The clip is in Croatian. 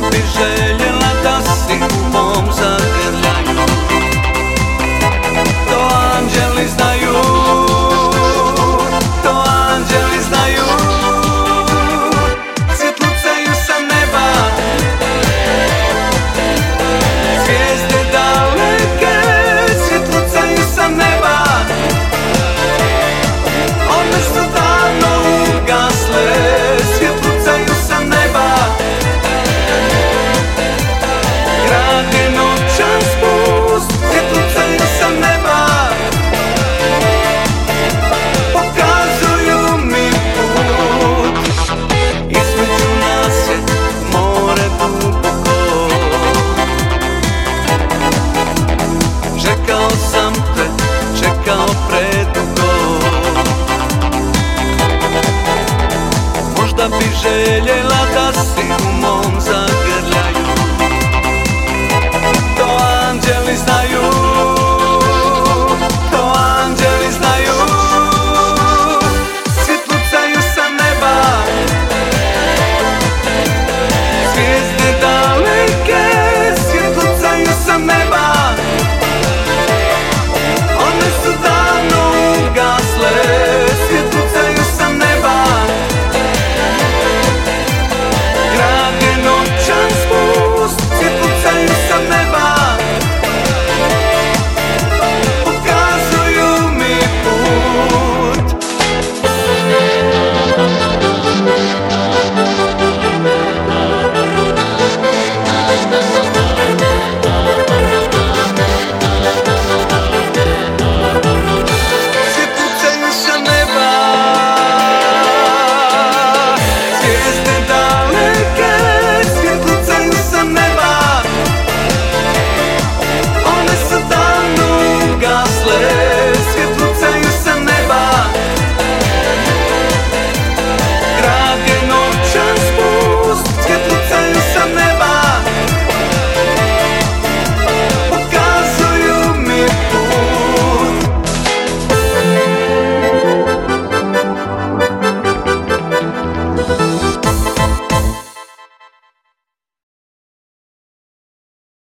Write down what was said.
da pijama Čekao sam te, čekao predugo. Možda bi željela da si u mom zanimu